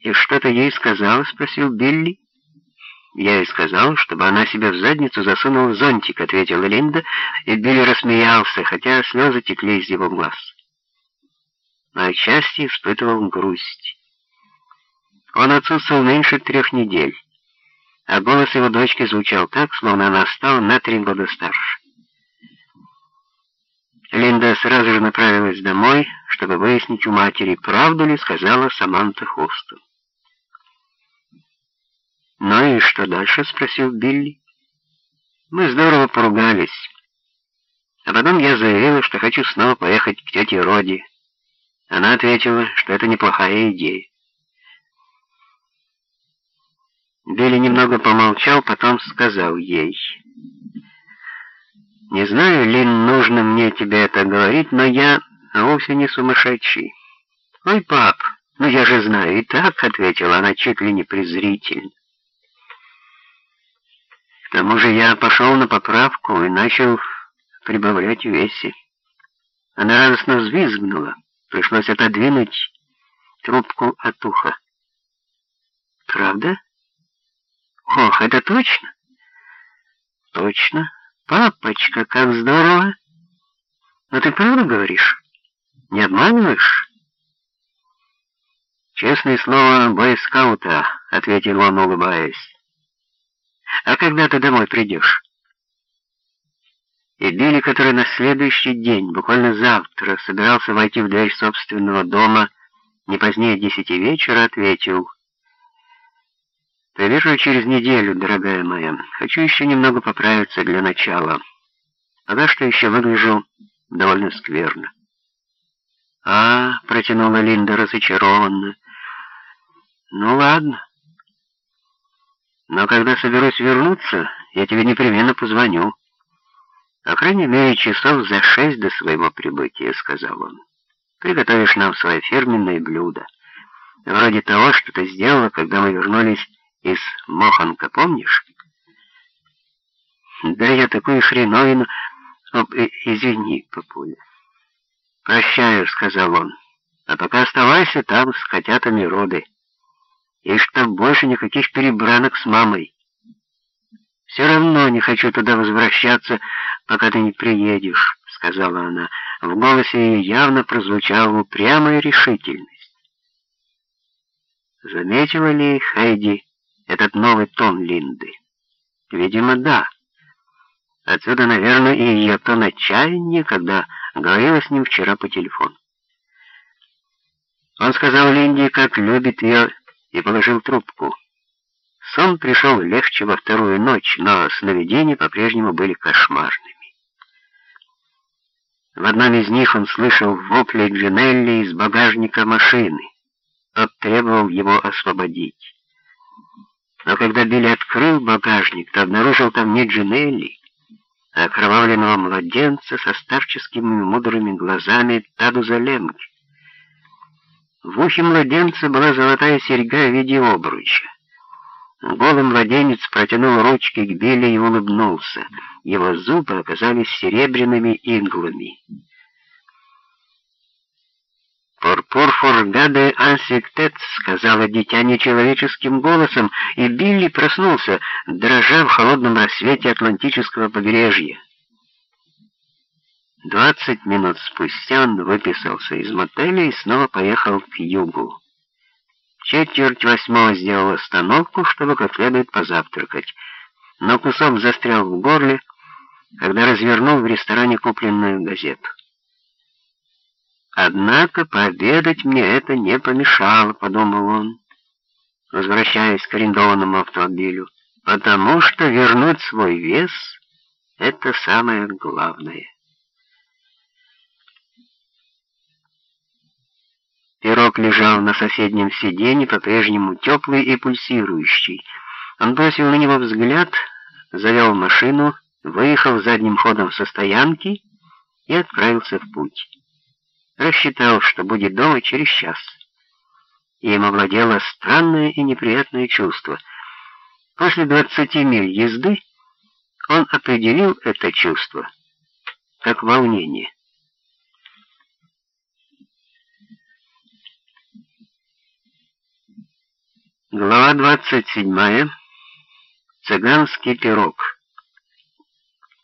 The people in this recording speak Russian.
«И что ты ей сказал?» — спросил Билли. «Я ей сказал, чтобы она себе в задницу засунула зонтик», — ответила Линда, и Билли рассмеялся, хотя слезы текли из его глаз. Но отчасти испытывал грусть. Он отсутствовал меньше трех недель, а голос его дочки звучал так, словно она стала на три года старше. Линда сразу же направилась домой, чтобы выяснить у матери, правду ли сказала Саманта Хостон. «Ну и что дальше?» — спросил Билли. «Мы здорово поругались. А потом я заявила, что хочу снова поехать к тете Роди. Она ответила, что это неплохая идея. Билли немного помолчал, потом сказал ей... Не знаю, Лин, нужно мне тебе это говорить, но я вовсе не сумасшедший. Ой, пап, ну я же знаю, и так, ответила она чуть ли не презрительно. К тому же я пошел на поправку и начал прибавлять в весе. Она радостно взвизгнула. Пришлось отодвинуть трубку от уха. «Правда? Ох, это точно?» «Точно. Папочка, как здорово! Но ты правду говоришь? Не обманываешь?» «Честное слово бойскаута», — ответил он, улыбаясь. «А когда ты домой придешь?» И Билли, который на следующий день, буквально завтра, собирался войти в дверь собственного дома не позднее десяти вечера, ответил «Привижу через неделю, дорогая моя. Хочу еще немного поправиться для начала. Пока что еще выгляжу довольно скверно». «А, — протянула Линда разочарованно, — ну ладно. Но когда соберусь вернуться, я тебе непременно позвоню. По крайней мере, часов за шесть до своего прибытия, — сказал он. Приготовишь нам свое фирменное блюдо. Вроде того, что ты сделала, когда мы вернулись из Моханка, помнишь? Да я такую хреновину... Об, э, извини, папуля. Прощаю, сказал он. А пока оставайся там с котятами роды. И чтоб больше никаких перебранок с мамой. Все равно не хочу туда возвращаться, пока ты не приедешь, сказала она. В голосе ее явно прозвучала упрямая решительность. Заметила ли Хайди этот новый тон Линды? Видимо, да. Отсюда, наверное, и ее тон отчаяния, когда говорила с ним вчера по телефону. Он сказал Линде, как любит ее, и положил трубку. Сон пришел легче во вторую ночь, но сновидения по-прежнему были кошмарными. В одном из них он слышал вопли Джинелли из багажника машины. Тот требовал его освободить. Но когда Билли открыл багажник, то обнаружил там не Джинелли, а окровавленного младенца со старческими мудрыми глазами Тадуза Лемки. В ухе младенца была золотая серьга в виде обруча. Голый младенец протянул ручки к Билли и улыбнулся. Его зубы оказались серебряными иглами. «Пурпур фургаде ансиктет», — сказала дитя нечеловеческим голосом, и Билли проснулся, дрожа в холодном рассвете Атлантического побережья. Двадцать минут спустя он выписался из мотеля и снова поехал к югу. Четверть восьмого сделал остановку, чтобы как следует позавтракать, но кусок застрял в горле, когда развернул в ресторане купленную газету. Однако пообедать мне это не помешало, подумал он, возвращаясь к арендованному автомобилю, потому что вернуть свой вес — это самое главное. Пирог лежал на соседнем сиденье, по-прежнему теплый и пульсирующий. Он бросил на него взгляд, завел машину, выехал задним ходом со стоянки и отправился в путь. Рассчитал, что будет дома через час. И им овладело странное и неприятное чувство. После 20 миль езды он определил это чувство как волнение. Глава 27. Цыганский пирог.